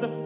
thousand,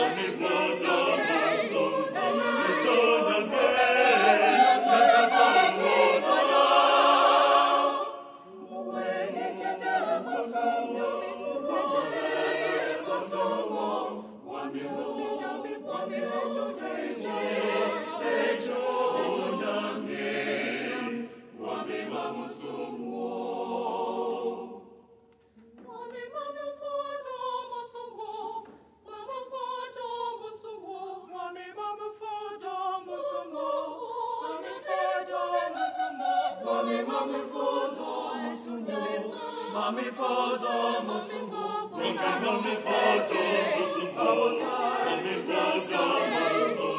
Amen. mami mami fozo musungu mami fozo musungu mami mami fozo musungu mami